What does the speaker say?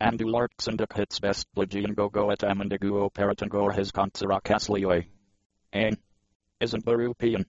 Andulark syndic hits best plagian at et amandiguo peritangor his contsera caslioi. Isn't Barupian.